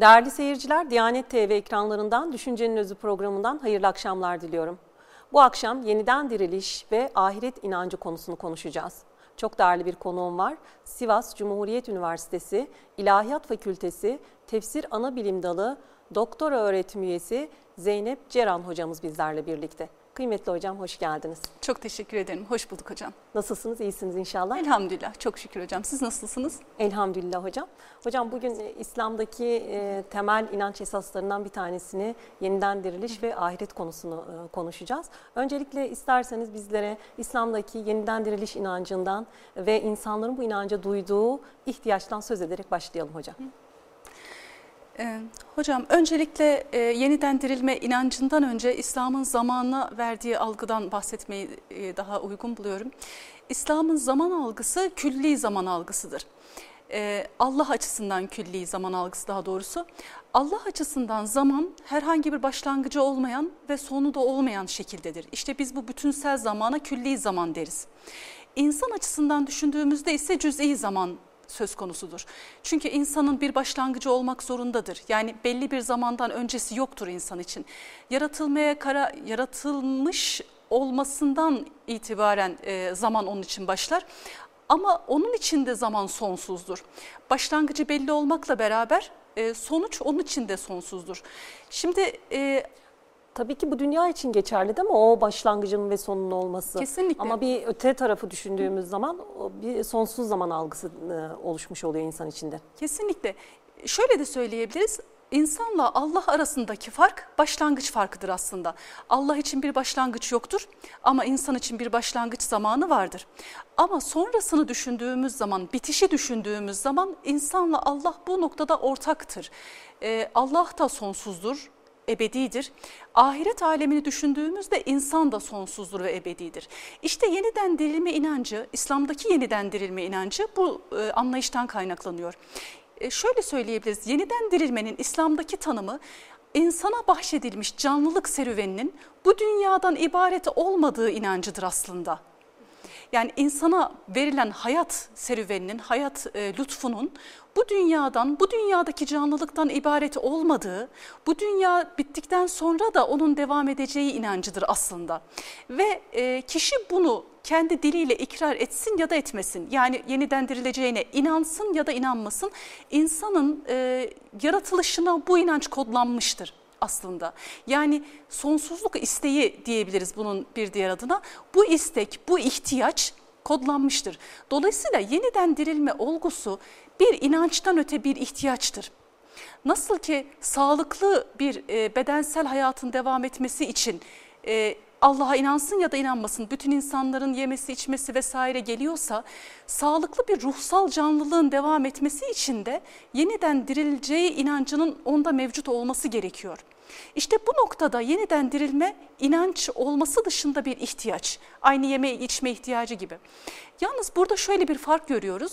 Değerli seyirciler, Diyanet TV ekranlarından Düşüncenin Özü programından hayırlı akşamlar diliyorum. Bu akşam yeniden diriliş ve ahiret inancı konusunu konuşacağız. Çok değerli bir konuğum var. Sivas Cumhuriyet Üniversitesi İlahiyat Fakültesi Tefsir Ana Bilim Dalı Doktora Öğretim Üyesi Zeynep Ceran hocamız bizlerle birlikte. Kıymetli hocam hoş geldiniz. Çok teşekkür ederim. Hoş bulduk hocam. Nasılsınız? İyisiniz inşallah. Elhamdülillah. Çok şükür hocam. Siz nasılsınız? Elhamdülillah hocam. Hocam bugün e, İslam'daki e, temel inanç esaslarından bir tanesini yeniden diriliş ve ahiret konusunu e, konuşacağız. Öncelikle isterseniz bizlere İslam'daki yeniden diriliş inancından ve insanların bu inanca duyduğu ihtiyaçtan söz ederek başlayalım hocam. Hı. Ee, hocam öncelikle e, yeniden dirilme inancından önce İslam'ın zamanına verdiği algıdan bahsetmeyi e, daha uygun buluyorum. İslam'ın zaman algısı külli zaman algısıdır. E, Allah açısından külli zaman algısı daha doğrusu. Allah açısından zaman herhangi bir başlangıcı olmayan ve sonu da olmayan şekildedir. İşte biz bu bütünsel zamana külli zaman deriz. İnsan açısından düşündüğümüzde ise cüz'i zaman söz konusudur. Çünkü insanın bir başlangıcı olmak zorundadır. Yani belli bir zamandan öncesi yoktur insan için. Yaratılmaya kara yaratılmış olmasından itibaren e, zaman onun için başlar. Ama onun için de zaman sonsuzdur. Başlangıcı belli olmakla beraber e, sonuç onun için de sonsuzdur. Şimdi e, Tabii ki bu dünya için geçerli değil mi? O başlangıcın ve sonun olması. Kesinlikle. Ama bir öte tarafı düşündüğümüz Hı. zaman bir sonsuz zaman algısı e, oluşmuş oluyor insan içinde. Kesinlikle. Şöyle de söyleyebiliriz. İnsanla Allah arasındaki fark başlangıç farkıdır aslında. Allah için bir başlangıç yoktur ama insan için bir başlangıç zamanı vardır. Ama sonrasını düşündüğümüz zaman, bitişi düşündüğümüz zaman insanla Allah bu noktada ortaktır. Ee, Allah da sonsuzdur, ebedidir. Ahiret alemini düşündüğümüzde insan da sonsuzdur ve ebedidir. İşte yeniden dirilme inancı, İslam'daki yeniden dirilme inancı bu e, anlayıştan kaynaklanıyor. E, şöyle söyleyebiliriz, yeniden dirilmenin İslam'daki tanımı insana bahşedilmiş canlılık serüveninin bu dünyadan ibaret olmadığı inancıdır aslında. Yani insana verilen hayat serüveninin, hayat e, lütfunun bu dünyadan, bu dünyadaki canlılıktan ibaret olmadığı, bu dünya bittikten sonra da onun devam edeceği inancıdır aslında. Ve e, kişi bunu kendi diliyle ikrar etsin ya da etmesin. Yani yeniden dirileceğine inansın ya da inanmasın. İnsanın e, yaratılışına bu inanç kodlanmıştır aslında. Yani sonsuzluk isteği diyebiliriz bunun bir diğer adına. Bu istek, bu ihtiyaç kodlanmıştır. Dolayısıyla yeniden dirilme olgusu bir inançtan öte bir ihtiyaçtır. Nasıl ki sağlıklı bir e, bedensel hayatın devam etmesi için e, Allah'a inansın ya da inanmasın bütün insanların yemesi içmesi vesaire geliyorsa sağlıklı bir ruhsal canlılığın devam etmesi için de yeniden dirileceği inancının onda mevcut olması gerekiyor. İşte bu noktada yeniden dirilme inanç olması dışında bir ihtiyaç. Aynı yeme içme ihtiyacı gibi. Yalnız burada şöyle bir fark görüyoruz.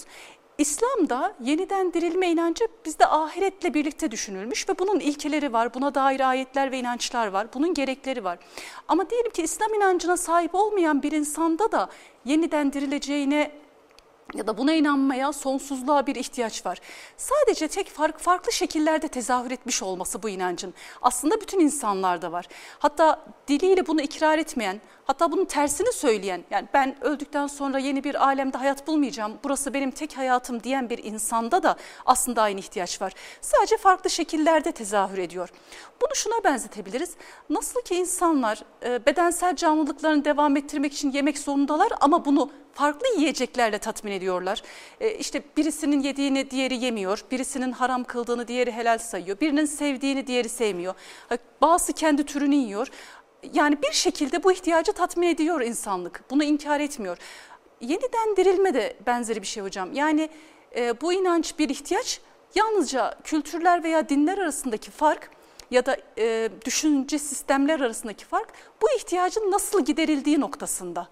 İslam'da yeniden dirilme inancı bizde ahiretle birlikte düşünülmüş ve bunun ilkeleri var, buna dair ayetler ve inançlar var, bunun gerekleri var. Ama diyelim ki İslam inancına sahip olmayan bir insanda da yeniden dirileceğine ya da buna inanmaya sonsuzluğa bir ihtiyaç var. Sadece tek fark farklı şekillerde tezahür etmiş olması bu inancın. Aslında bütün insanlarda var. Hatta diliyle bunu ikrar etmeyen, hatta bunun tersini söyleyen, yani ben öldükten sonra yeni bir alemde hayat bulmayacağım, burası benim tek hayatım diyen bir insanda da aslında aynı ihtiyaç var. Sadece farklı şekillerde tezahür ediyor. Bunu şuna benzetebiliriz. Nasıl ki insanlar e, bedensel canlılıklarını devam ettirmek için yemek zorundalar ama bunu farklı yiyeceklerle tatmin ediyorlar. E, işte birisinin yediğini diğeri yemiyor, birisinin haram kıldığını diğeri helal sayıyor, birinin sevdiğini diğeri sevmiyor. Bazı kendi türünü yiyor. Yani bir şekilde bu ihtiyacı tatmin ediyor insanlık. Bunu inkar etmiyor. Yeniden dirilme de benzeri bir şey hocam. Yani e, bu inanç bir ihtiyaç. Yalnızca kültürler veya dinler arasındaki fark ya da e, düşünce sistemler arasındaki fark bu ihtiyacın nasıl giderildiği noktasında.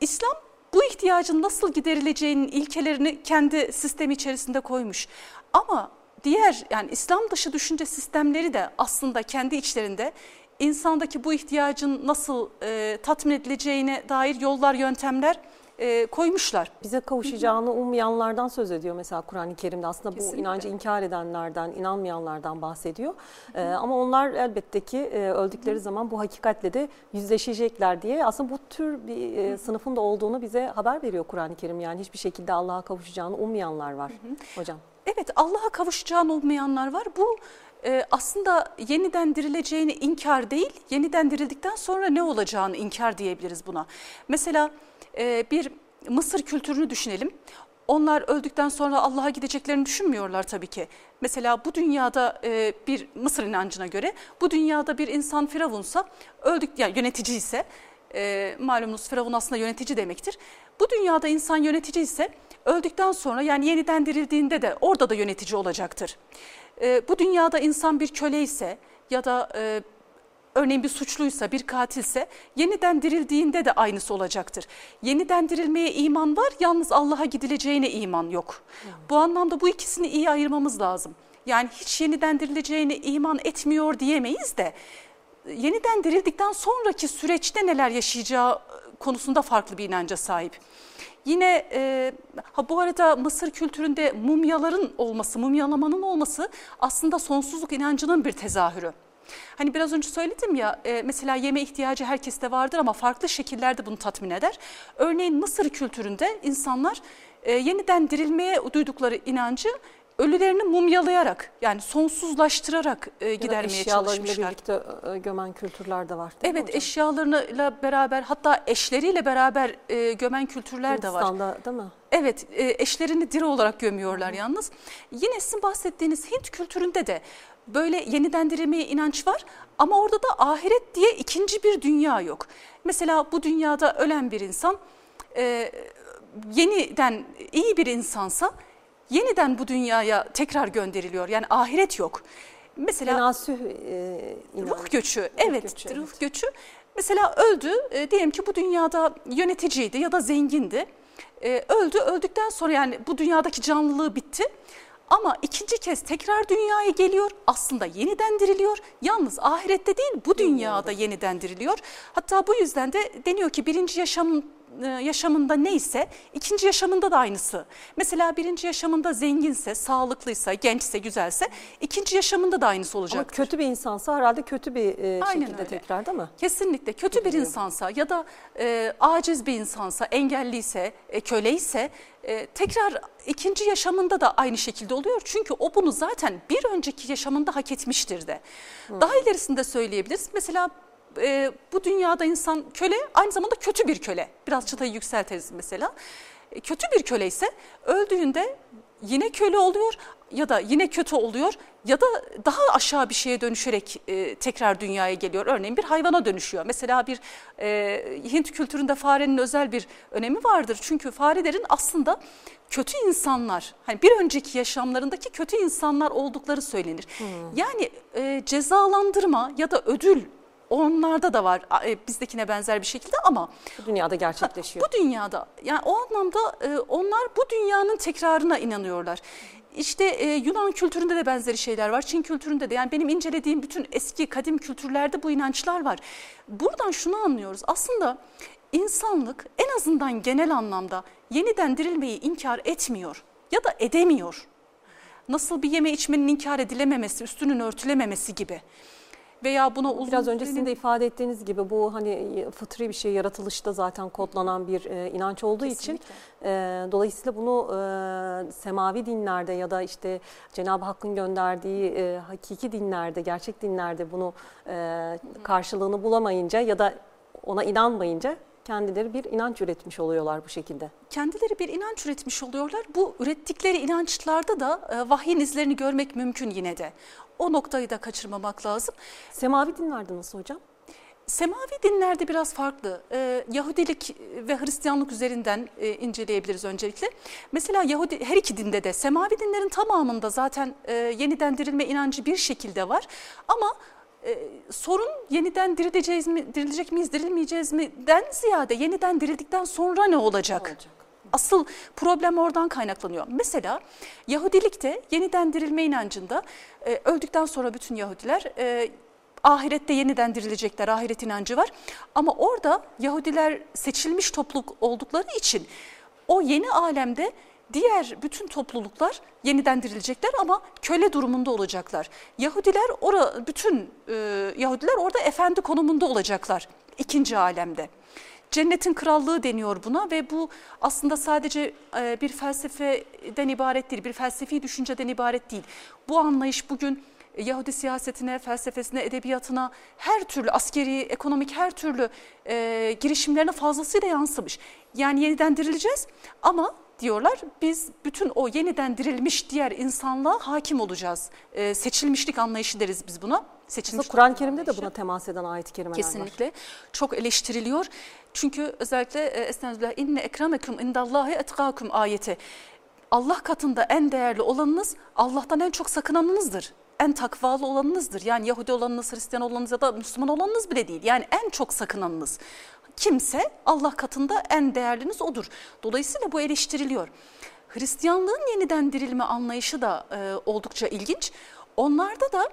İslam bu ihtiyacın nasıl giderileceğinin ilkelerini kendi sistemi içerisinde koymuş. Ama diğer yani İslam dışı düşünce sistemleri de aslında kendi içlerinde insandaki bu ihtiyacın nasıl e, tatmin edileceğine dair yollar, yöntemler e, koymuşlar. Bize kavuşacağını ummayanlardan söz ediyor mesela Kur'an-ı Kerim'de. Aslında Kesinlikle. bu inancı inkar edenlerden, inanmayanlardan bahsediyor. Ee, ama onlar elbette ki e, öldükleri zaman bu hakikatle de yüzleşecekler diye aslında bu tür bir e, sınıfın da olduğunu bize haber veriyor Kur'an-ı Kerim. Yani hiçbir şekilde Allah'a kavuşacağını ummayanlar var hocam. Evet Allah'a kavuşacağını olmayanlar var. Bu e, aslında yeniden dirileceğini inkar değil, yeniden dirildikten sonra ne olacağını inkar diyebiliriz buna. Mesela e, bir Mısır kültürünü düşünelim. Onlar öldükten sonra Allah'a gideceklerini düşünmüyorlar tabii ki. Mesela bu dünyada e, bir Mısır inancına göre bu dünyada bir insan firavunsa öldük yani yönetici ise e, malumunuz firavun aslında yönetici demektir. Bu dünyada insan yönetici ise öldükten sonra yani yeniden dirildiğinde de orada da yönetici olacaktır. E, bu dünyada insan bir köle ise ya da e, örneğin bir suçluysa, bir katilse yeniden dirildiğinde de aynısı olacaktır. Yeniden dirilmeye iman var, yalnız Allah'a gidileceğine iman yok. Bu anlamda bu ikisini iyi ayırmamız lazım. Yani hiç yeniden dirileceğine iman etmiyor diyemeyiz de yeniden dirildikten sonraki süreçte neler yaşayacağı konusunda farklı bir inanca sahip. Yine e, ha bu arada Mısır kültüründe mumyaların olması, mumyalamanın olması aslında sonsuzluk inancının bir tezahürü. Hani biraz önce söyledim ya e, mesela yeme ihtiyacı herkeste vardır ama farklı şekillerde bunu tatmin eder. Örneğin Mısır kültüründe insanlar e, yeniden dirilmeye duydukları inancı ölülerini mumyalayarak yani sonsuzlaştırarak e, gidermeye eşyalarıyla çalışmışlar. birlikte e, gömen kültürler de var. değil mi Evet hocam? eşyalarıyla beraber hatta eşleriyle beraber e, gömen kültürler de var. Hindistan'da değil mi? Evet e, eşlerini diri olarak gömüyorlar yalnız. Yine sizin bahsettiğiniz Hint kültüründe de böyle yeniden dirilmeye inanç var ama orada da ahiret diye ikinci bir dünya yok. Mesela bu dünyada ölen bir insan e, yeniden iyi bir insansa yeniden bu dünyaya tekrar gönderiliyor. Yani ahiret yok. Mesela Tenasüh e. Ruh göçü, evet, göçü, ruh evet. göçü. Mesela öldü, e, diyelim ki bu dünyada yöneticiydi ya da zengindi. E, öldü, öldükten sonra yani bu dünyadaki canlılığı bitti. Ama ikinci kez tekrar dünyaya geliyor, aslında yeniden diriliyor. Yalnız ahirette değil, bu dünyada yeniden diriliyor. Hatta bu yüzden de deniyor ki birinci yaşam e, yaşamında neyse ikinci yaşamında da aynısı. Mesela birinci yaşamında zenginse, sağlıklıysa, gençse, güzelse ikinci yaşamında da aynısı Ama olacak. kötü bir insansa herhalde kötü bir e, Aynen şekilde öyle. tekrar değil mi? Kesinlikle kötü bir insansa ya da e, aciz bir insansa, engelliyse, e, köleyse e, tekrar ikinci yaşamında da aynı şekilde oluyor. Çünkü o bunu zaten bir önceki yaşamında hak etmiştir de. Daha ilerisinde söyleyebiliriz. Mesela e, bu dünyada insan köle aynı zamanda kötü bir köle. Biraz çıtayı yükselteriz mesela. E, kötü bir köle ise öldüğünde yine köle oluyor ya da yine kötü oluyor ya da daha aşağı bir şeye dönüşerek e, tekrar dünyaya geliyor. Örneğin bir hayvana dönüşüyor. Mesela bir e, Hint kültüründe farenin özel bir önemi vardır. Çünkü farelerin aslında kötü insanlar, hani bir önceki yaşamlarındaki kötü insanlar oldukları söylenir. Yani e, cezalandırma ya da ödül onlarda da var e, bizdekine benzer bir şekilde ama Bu dünyada gerçekleşiyor. bu dünyada yani o anlamda e, onlar bu dünyanın tekrarına inanıyorlar. İşte e, Yunan kültüründe de benzeri şeyler var. Çin kültüründe de yani benim incelediğim bütün eski kadim kültürlerde bu inançlar var. Buradan şunu anlıyoruz. Aslında insanlık en azından genel anlamda yeniden dirilmeyi inkar etmiyor ya da edemiyor. Nasıl bir yeme içmenin inkar edilememesi, üstünün örtülememesi gibi. Veya buna uzun Biraz önce sürenin- sizin de ifade ettiğiniz gibi bu hani fıtri bir şey yaratılışta zaten kodlanan bir e, inanç olduğu için e, dolayısıyla bunu e, semavi dinlerde ya da işte Cenab-ı Hakk'ın gönderdiği e, hakiki dinlerde, gerçek dinlerde bunu e, karşılığını bulamayınca ya da ona inanmayınca kendileri bir inanç üretmiş oluyorlar bu şekilde. kendileri bir inanç üretmiş oluyorlar. Bu ürettikleri inançlarda da e, vahyin izlerini görmek mümkün yine de. O noktayı da kaçırmamak lazım. Semavi dinlerde nasıl hocam? Semavi dinlerde biraz farklı. Ee, Yahudilik ve Hristiyanlık üzerinden e, inceleyebiliriz öncelikle. Mesela Yahudi her iki dinde de semavi dinlerin tamamında zaten e, yeniden dirilme inancı bir şekilde var. Ama e, sorun yeniden dirileceğiz mi, dirilecek miyiz, dirilmeyeceğiz mi'den ziyade yeniden dirildikten sonra ne olacak? Olacak. Asıl problem oradan kaynaklanıyor. Mesela Yahudilikte yeniden dirilme inancında e, öldükten sonra bütün Yahudiler e, ahirette yeniden dirilecekler, ahiret inancı var. Ama orada Yahudiler seçilmiş topluluk oldukları için o yeni alemde diğer bütün topluluklar yeniden dirilecekler ama köle durumunda olacaklar. Yahudiler ora bütün e, Yahudiler orada efendi konumunda olacaklar ikinci alemde. Cennetin krallığı deniyor buna ve bu aslında sadece e, bir felsefeden ibaret değil, bir felsefi düşünceden ibaret değil. Bu anlayış bugün Yahudi siyasetine, felsefesine, edebiyatına, her türlü askeri, ekonomik her türlü e, girişimlerine fazlasıyla yansımış. Yani yeniden dirileceğiz ama diyorlar biz bütün o yeniden dirilmiş diğer insanlığa hakim olacağız. E, seçilmişlik anlayışı deriz biz buna. Seçilmiş Kur'an-ı Kerim'de de buna temas eden ayet-i kerimeler Kesinlikle. var. Kesinlikle. Çok eleştiriliyor. Çünkü özellikle e, Estağfirullah inne ekremekum indallahi etkakum ayeti. Allah katında en değerli olanınız Allah'tan en çok sakınanınızdır en takvalı olanınızdır. Yani Yahudi olanınız, Hristiyan olanınız ya da Müslüman olanınız bile değil. Yani en çok sakınanınız. Kimse Allah katında en değerliniz odur. Dolayısıyla bu eleştiriliyor. Hristiyanlığın yeniden dirilme anlayışı da e, oldukça ilginç. Onlarda da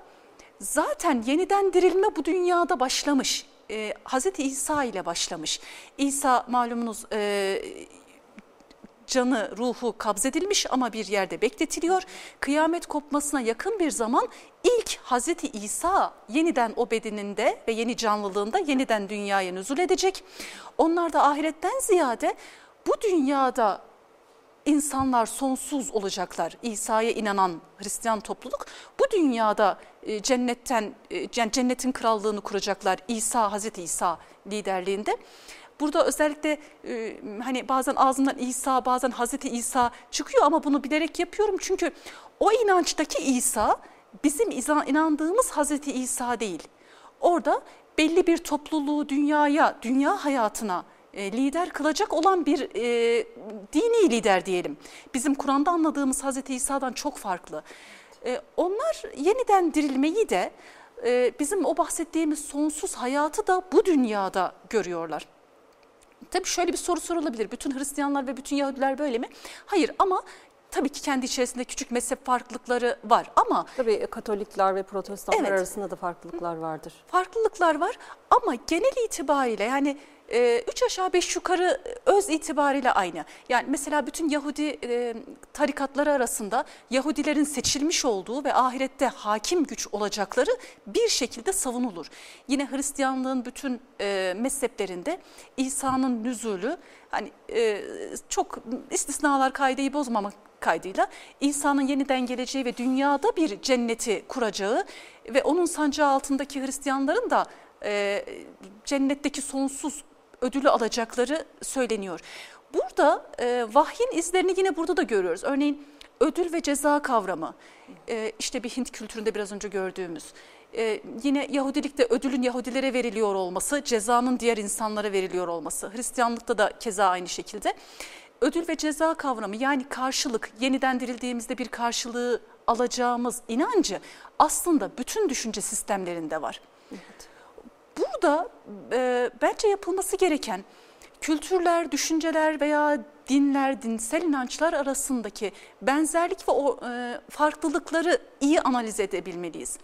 zaten yeniden dirilme bu dünyada başlamış. E, Hz. İsa ile başlamış. İsa malumunuz e, canı, ruhu kabzedilmiş ama bir yerde bekletiliyor. Kıyamet kopmasına yakın bir zaman ilk Hazreti İsa yeniden o bedeninde ve yeni canlılığında yeniden dünyaya nüzul edecek. Onlar da ahiretten ziyade bu dünyada insanlar sonsuz olacaklar. İsa'ya inanan Hristiyan topluluk bu dünyada e, cennetten e, cennetin krallığını kuracaklar. İsa Hazreti İsa liderliğinde. Burada özellikle e, hani bazen ağzımdan İsa bazen Hazreti İsa çıkıyor ama bunu bilerek yapıyorum. Çünkü o inançtaki İsa bizim inandığımız Hazreti İsa değil. Orada belli bir topluluğu dünyaya, dünya hayatına e, lider kılacak olan bir e, dini lider diyelim. Bizim Kur'an'da anladığımız Hazreti İsa'dan çok farklı. E, onlar yeniden dirilmeyi de e, bizim o bahsettiğimiz sonsuz hayatı da bu dünyada görüyorlar. Tabii şöyle bir soru sorulabilir. Bütün Hristiyanlar ve bütün Yahudiler böyle mi? Hayır ama tabii ki kendi içerisinde küçük mezhep farklılıkları var ama... Tabii Katolikler ve Protestanlar evet, arasında da farklılıklar vardır. Farklılıklar var ama genel itibariyle yani e, üç aşağı beş yukarı öz itibariyle aynı. Yani mesela bütün Yahudi e, tarikatları arasında Yahudilerin seçilmiş olduğu ve ahirette hakim güç olacakları bir şekilde savunulur. Yine Hristiyanlığın bütün e, mezheplerinde İsa'nın nüzulü hani e, çok istisnalar kaideyi bozmamak kaydıyla İsa'nın yeniden geleceği ve dünyada bir cenneti kuracağı ve onun sancağı altındaki Hristiyanların da e, cennetteki sonsuz ödülü alacakları söyleniyor. Burada e, vahyin izlerini yine burada da görüyoruz. Örneğin ödül ve ceza kavramı e, işte bir Hint kültüründe biraz önce gördüğümüz. E, yine Yahudilikte ödülün Yahudilere veriliyor olması, cezanın diğer insanlara veriliyor olması. Hristiyanlıkta da keza aynı şekilde. Ödül ve ceza kavramı yani karşılık, yeniden dirildiğimizde bir karşılığı alacağımız inancı aslında bütün düşünce sistemlerinde var. Evet burada e, bence yapılması gereken kültürler, düşünceler veya dinler, dinsel inançlar arasındaki benzerlik ve o e, farklılıkları iyi analiz edebilmeliyiz.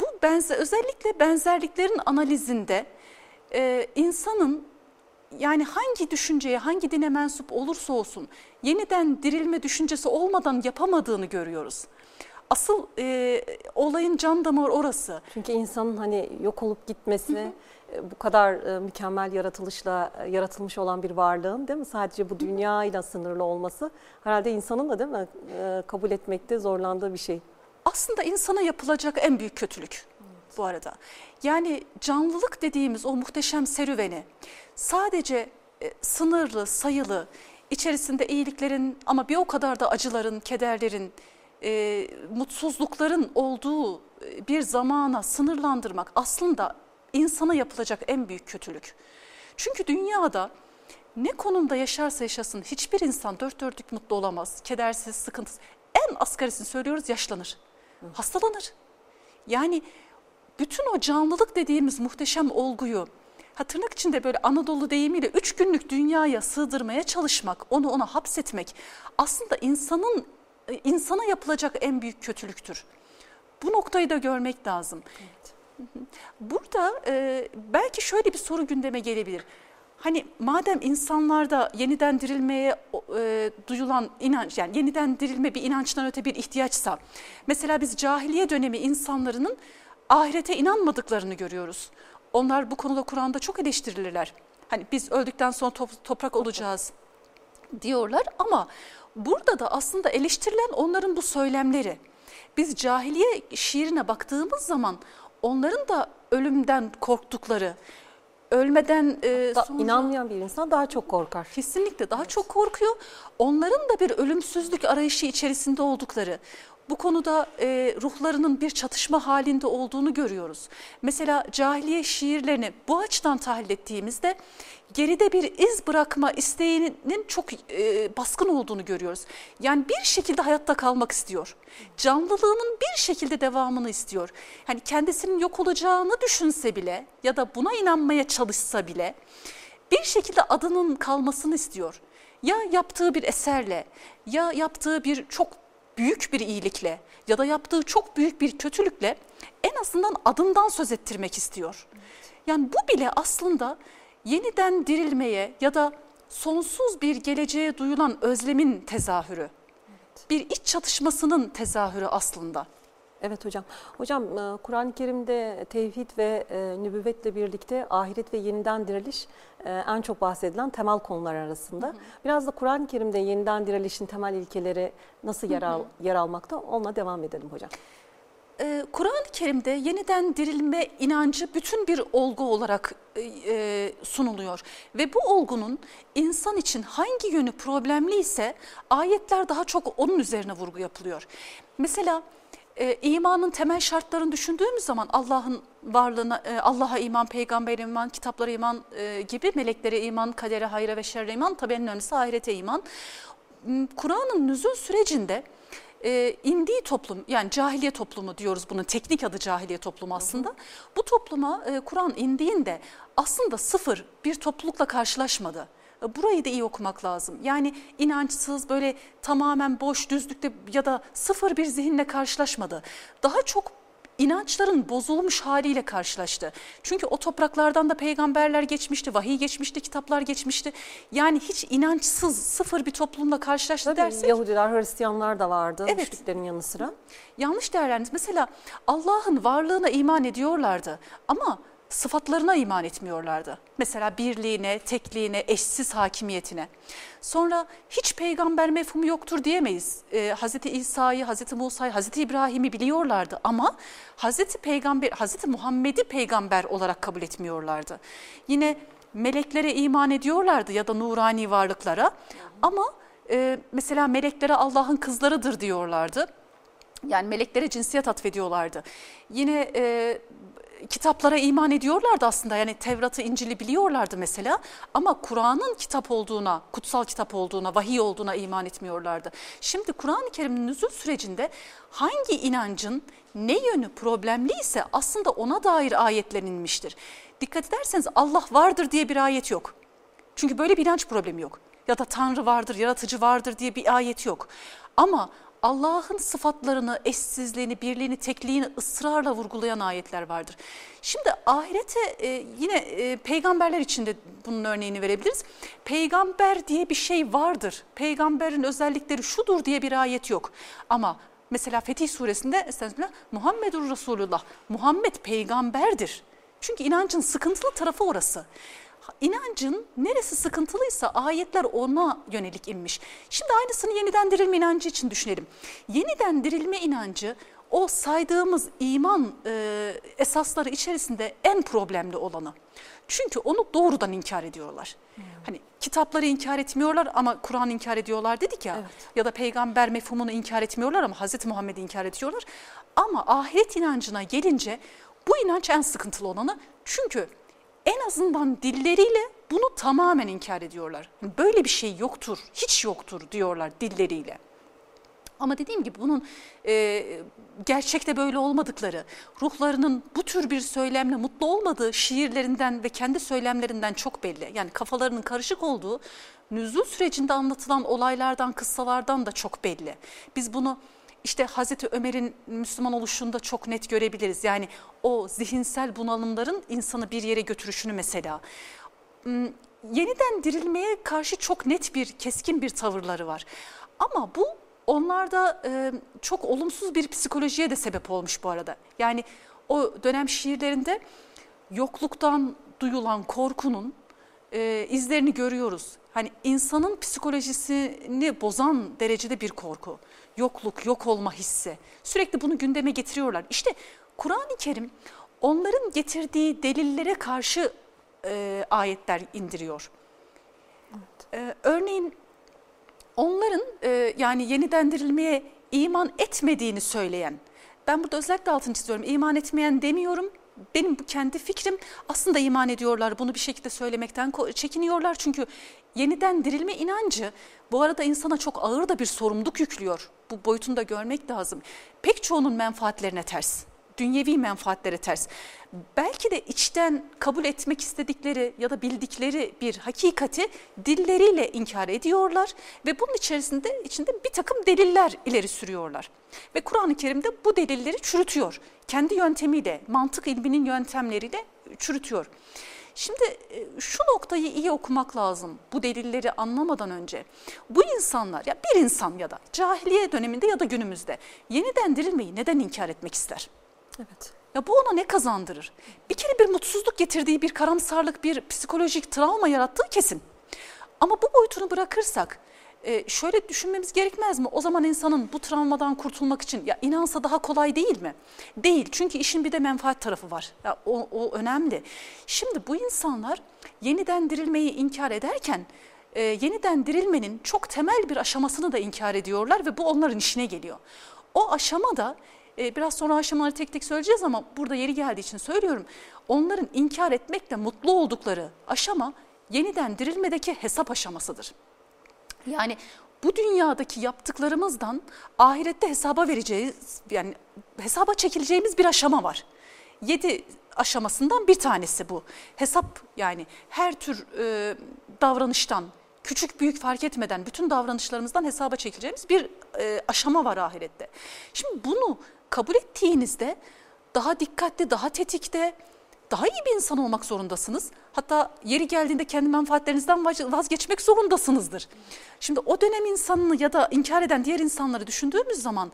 Bu benzer, özellikle benzerliklerin analizinde e, insanın yani hangi düşünceye, hangi dine mensup olursa olsun yeniden dirilme düşüncesi olmadan yapamadığını görüyoruz. Asıl e, olayın can damarı orası. Çünkü insanın hani yok olup gitmesi e, bu kadar e, mükemmel yaratılışla e, yaratılmış olan bir varlığın değil mi? Sadece bu dünyayla sınırlı olması herhalde insanın da değil mi e, kabul etmekte zorlandığı bir şey. Aslında insana yapılacak en büyük kötülük bu arada. Yani canlılık dediğimiz o muhteşem serüveni sadece e, sınırlı, sayılı, içerisinde iyiliklerin ama bir o kadar da acıların, kederlerin, e, mutsuzlukların olduğu e, bir zamana sınırlandırmak aslında insana yapılacak en büyük kötülük. Çünkü dünyada ne konumda yaşarsa yaşasın hiçbir insan dört dörtlük mutlu olamaz, kedersiz, sıkıntısız. En asgarisini söylüyoruz yaşlanır, hastalanır. Yani bütün o canlılık dediğimiz muhteşem olguyu ha tırnak içinde böyle Anadolu deyimiyle üç günlük dünyaya sığdırmaya çalışmak, onu ona hapsetmek aslında insanın insana yapılacak en büyük kötülüktür. Bu noktayı da görmek lazım. Evet. Burada e, belki şöyle bir soru gündeme gelebilir. Hani madem insanlarda yeniden dirilmeye e, duyulan inanç yani yeniden dirilme bir inançtan öte bir ihtiyaçsa mesela biz cahiliye dönemi insanların ahirete inanmadıklarını görüyoruz. Onlar bu konuda Kur'an'da çok eleştirilirler. Hani biz öldükten sonra top, toprak olacağız diyorlar ama burada da aslında eleştirilen onların bu söylemleri. Biz cahiliye şiirine baktığımız zaman onların da ölümden korktukları, ölmeden e, sonra... inanmayan bir insan daha çok korkar. Kesinlikle daha evet. çok korkuyor. Onların da bir ölümsüzlük arayışı içerisinde oldukları, bu konuda e, ruhlarının bir çatışma halinde olduğunu görüyoruz. Mesela cahiliye şiirlerini bu açıdan tahlil ettiğimizde geride bir iz bırakma isteğinin çok e, baskın olduğunu görüyoruz. Yani bir şekilde hayatta kalmak istiyor. Canlılığının bir şekilde devamını istiyor. Yani kendisinin yok olacağını düşünse bile ya da buna inanmaya çalışsa bile bir şekilde adının kalmasını istiyor. Ya yaptığı bir eserle ya yaptığı bir çok büyük bir iyilikle ya da yaptığı çok büyük bir kötülükle en azından adından söz ettirmek istiyor. Yani bu bile aslında yeniden dirilmeye ya da sonsuz bir geleceğe duyulan özlemin tezahürü. Bir iç çatışmasının tezahürü aslında. Evet hocam. Hocam e, Kur'an-ı Kerim'de tevhid ve e, nübüvvetle birlikte ahiret ve yeniden diriliş e, en çok bahsedilen temel konular arasında. Hı hı. Biraz da Kur'an-ı Kerim'de yeniden dirilişin temel ilkeleri nasıl yer, al, yer almakta onunla devam edelim hocam. Ee, Kur'an-ı Kerim'de yeniden dirilme inancı bütün bir olgu olarak e, sunuluyor. Ve bu olgunun insan için hangi yönü problemli ise ayetler daha çok onun üzerine vurgu yapılıyor. Mesela e, imanın temel şartlarını düşündüğümüz zaman Allah'ın varlığına, e, Allah'a iman, peygambere iman, kitaplara iman e, gibi meleklere iman, kadere, hayra ve şerre iman, tabi en önemlisi ahirete iman. Kur'an'ın nüzul sürecinde e, indiği toplum yani cahiliye toplumu diyoruz bunun teknik adı cahiliye toplumu aslında. Hı hı. Bu topluma e, Kur'an indiğinde aslında sıfır bir toplulukla karşılaşmadı. Burayı da iyi okumak lazım. Yani inançsız böyle tamamen boş düzlükte ya da sıfır bir zihinle karşılaşmadı. Daha çok inançların bozulmuş haliyle karşılaştı. Çünkü o topraklardan da peygamberler geçmişti, vahiy geçmişti, kitaplar geçmişti. Yani hiç inançsız, sıfır bir toplumla karşılaştı Tabii, dersek. Yahudiler, Hristiyanlar da vardı evet, müşriklerin yanı sıra. Yanlış değerlendirdi. Mesela Allah'ın varlığına iman ediyorlardı ama sıfatlarına iman etmiyorlardı. Mesela birliğine, tekliğine, eşsiz hakimiyetine. Sonra hiç peygamber mefhumu yoktur diyemeyiz. Ee, Hz. İsa'yı, Hz. Musa'yı, Hz. İbrahim'i biliyorlardı ama Hz. Peygamber, Hz. Muhammed'i peygamber olarak kabul etmiyorlardı. Yine meleklere iman ediyorlardı ya da nurani varlıklara ama e, mesela meleklere Allah'ın kızlarıdır diyorlardı. Yani meleklere cinsiyet atfediyorlardı. Yine e, kitaplara iman ediyorlardı aslında. Yani Tevrat'ı, İncil'i biliyorlardı mesela ama Kur'an'ın kitap olduğuna, kutsal kitap olduğuna, vahiy olduğuna iman etmiyorlardı. Şimdi Kur'an-ı Kerim'in nüzul sürecinde hangi inancın ne yönü problemliyse aslında ona dair ayetler inmiştir. Dikkat ederseniz Allah vardır diye bir ayet yok. Çünkü böyle bir inanç problemi yok. Ya da Tanrı vardır, yaratıcı vardır diye bir ayet yok. Ama Allah'ın sıfatlarını, eşsizliğini, birliğini, tekliğini ısrarla vurgulayan ayetler vardır. Şimdi ahirete e, yine e, peygamberler için de bunun örneğini verebiliriz. Peygamber diye bir şey vardır. Peygamberin özellikleri şudur diye bir ayet yok. Ama mesela Fetih suresinde estağfirullah Muhammedur Resulullah, Muhammed peygamberdir. Çünkü inancın sıkıntılı tarafı orası inancın neresi sıkıntılıysa ayetler ona yönelik inmiş. Şimdi aynısını yeniden dirilme inancı için düşünelim. Yeniden dirilme inancı o saydığımız iman e, esasları içerisinde en problemli olanı. Çünkü onu doğrudan inkar ediyorlar. Hmm. Hani kitapları inkar etmiyorlar ama Kur'an inkar ediyorlar dedik ya. Evet. Ya da peygamber mefhumunu inkar etmiyorlar ama Hazreti Muhammed'i inkar ediyorlar. Ama ahiret inancına gelince bu inanç en sıkıntılı olanı. Çünkü en azından dilleriyle bunu tamamen inkar ediyorlar. Böyle bir şey yoktur, hiç yoktur diyorlar dilleriyle. Ama dediğim gibi bunun e, gerçekte böyle olmadıkları, ruhlarının bu tür bir söylemle mutlu olmadığı şiirlerinden ve kendi söylemlerinden çok belli. Yani kafalarının karışık olduğu nüzul sürecinde anlatılan olaylardan, kıssalardan da çok belli. Biz bunu işte Hazreti Ömer'in Müslüman oluşunda çok net görebiliriz. Yani o zihinsel bunalımların insanı bir yere götürüşünü mesela. Hmm, yeniden dirilmeye karşı çok net bir, keskin bir tavırları var. Ama bu onlarda e, çok olumsuz bir psikolojiye de sebep olmuş bu arada. Yani o dönem şiirlerinde yokluktan duyulan korkunun e, izlerini görüyoruz. Hani insanın psikolojisini bozan derecede bir korku, yokluk, yok olma hissi. Sürekli bunu gündeme getiriyorlar. İşte Kur'an-ı Kerim onların getirdiği delillere karşı e, ayetler indiriyor. Evet. E, örneğin onların e, yani yeniden dirilmeye iman etmediğini söyleyen, ben burada özellikle altını çiziyorum, iman etmeyen demiyorum, benim kendi fikrim aslında iman ediyorlar bunu bir şekilde söylemekten çekiniyorlar çünkü yeniden dirilme inancı bu arada insana çok ağır da bir sorumluluk yüklüyor. Bu boyutunu da görmek lazım. Pek çoğunun menfaatlerine ters dünyevi menfaatlere ters. Belki de içten kabul etmek istedikleri ya da bildikleri bir hakikati dilleriyle inkar ediyorlar ve bunun içerisinde içinde bir takım deliller ileri sürüyorlar. Ve Kur'an-ı Kerim'de bu delilleri çürütüyor. Kendi yöntemiyle, mantık ilminin yöntemleriyle çürütüyor. Şimdi e, şu noktayı iyi okumak lazım bu delilleri anlamadan önce. Bu insanlar ya bir insan ya da cahiliye döneminde ya da günümüzde yeniden dirilmeyi neden inkar etmek ister? Evet. Ya bu ona ne kazandırır? Bir kere bir mutsuzluk getirdiği, bir karamsarlık, bir psikolojik travma yarattığı kesin. Ama bu boyutunu bırakırsak e, şöyle düşünmemiz gerekmez mi? O zaman insanın bu travmadan kurtulmak için ya inansa daha kolay değil mi? Değil çünkü işin bir de menfaat tarafı var. Ya o, o önemli. Şimdi bu insanlar yeniden dirilmeyi inkar ederken e, yeniden dirilmenin çok temel bir aşamasını da inkar ediyorlar ve bu onların işine geliyor. O aşama da e, biraz sonra aşamaları tek tek söyleyeceğiz ama burada yeri geldiği için söylüyorum. Onların inkar etmekle mutlu oldukları aşama yeniden dirilmedeki hesap aşamasıdır. Yani bu dünyadaki yaptıklarımızdan ahirette hesaba vereceğiz, yani hesaba çekileceğimiz bir aşama var. Yedi aşamasından bir tanesi bu. Hesap yani her tür e, davranıştan, küçük büyük fark etmeden bütün davranışlarımızdan hesaba çekileceğimiz bir e, aşama var ahirette. Şimdi bunu kabul ettiğinizde daha dikkatli, daha tetikte, daha iyi bir insan olmak zorundasınız. Hatta yeri geldiğinde kendi menfaatlerinizden vazgeçmek zorundasınızdır. Şimdi o dönem insanını ya da inkar eden diğer insanları düşündüğümüz zaman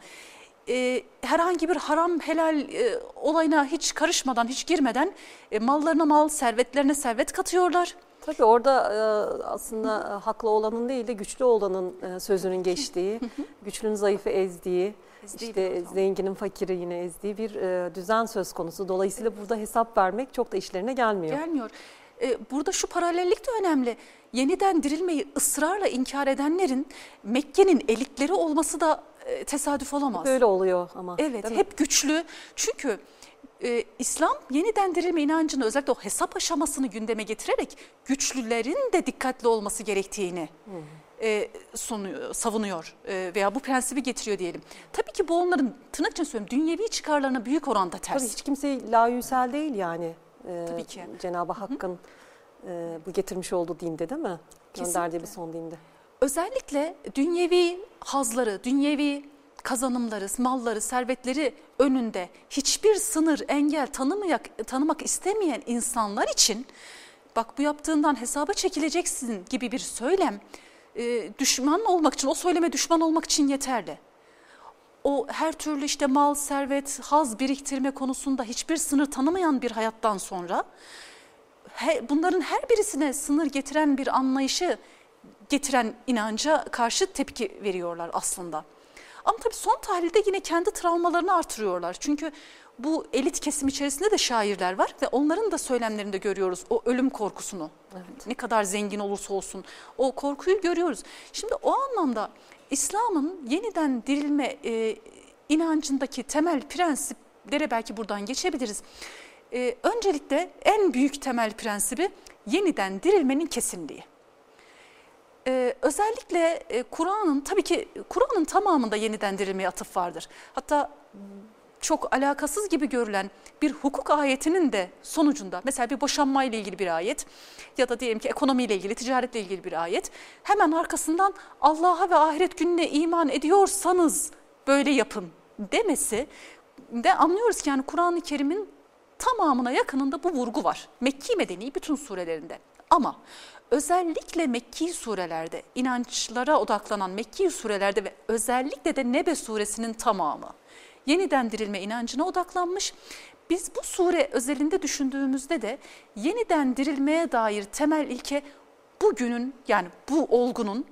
e, herhangi bir haram helal e, olayına hiç karışmadan, hiç girmeden e, mallarına mal, servetlerine servet katıyorlar. Tabii orada e, aslında e, haklı olanın değil de güçlü olanın e, sözünün geçtiği, güçlünün zayıfı ezdiği, ezdiği işte zenginin fakiri yine ezdiği bir düzen söz konusu. Dolayısıyla burada hesap vermek çok da işlerine gelmiyor. Gelmiyor. Burada şu paralellik de önemli. Yeniden dirilmeyi ısrarla inkar edenlerin Mekke'nin elitleri olması da tesadüf olamaz. Böyle oluyor ama. Evet hep güçlü. Çünkü e, İslam yeniden dirilme inancını özellikle o hesap aşamasını gündeme getirerek güçlülerin de dikkatli olması gerektiğini e, sunuyor, savunuyor e, veya bu prensibi getiriyor diyelim. Tabii ki bu onların tırnak için söylüyorum dünyevi çıkarlarına büyük oranda ters. Tabii hiç kimse layüsel değil yani. E, Tabii ki. Cenab-ı Hakk'ın e, bu getirmiş olduğu dinde değil mi? Kesinlikle. Gönderdiği bir son dinde. Özellikle dünyevi hazları, dünyevi kazanımları, malları, servetleri önünde hiçbir sınır, engel tanımayak, tanımak istemeyen insanlar için bak bu yaptığından hesaba çekileceksin gibi bir söylem e, düşman olmak için, o söyleme düşman olmak için yeterli. O her türlü işte mal, servet, haz biriktirme konusunda hiçbir sınır tanımayan bir hayattan sonra he, bunların her birisine sınır getiren bir anlayışı getiren inanca karşı tepki veriyorlar aslında. Ama tabii son tahlilde yine kendi travmalarını artırıyorlar. Çünkü bu elit kesim içerisinde de şairler var ve onların da söylemlerinde görüyoruz o ölüm korkusunu. Evet. Ne kadar zengin olursa olsun o korkuyu görüyoruz. Şimdi o anlamda İslam'ın yeniden dirilme e, inancındaki temel prensiplere belki buradan geçebiliriz. E, öncelikle en büyük temel prensibi yeniden dirilmenin kesinliği. Ee, özellikle e, Kur'an'ın tabii ki Kur'an'ın tamamında yeniden dirilmeye atıf vardır. Hatta çok alakasız gibi görülen bir hukuk ayetinin de sonucunda mesela bir boşanma ile ilgili bir ayet ya da diyelim ki ekonomiyle ilgili, ticaretle ilgili bir ayet hemen arkasından Allah'a ve ahiret gününe iman ediyorsanız böyle yapın demesi de anlıyoruz ki yani Kur'an-ı Kerim'in tamamına yakınında bu vurgu var. Mekki medeni bütün surelerinde. Ama özellikle Mekki surelerde, inançlara odaklanan Mekki surelerde ve özellikle de Nebe suresinin tamamı yeniden dirilme inancına odaklanmış. Biz bu sure özelinde düşündüğümüzde de yeniden dirilmeye dair temel ilke bugünün yani bu olgunun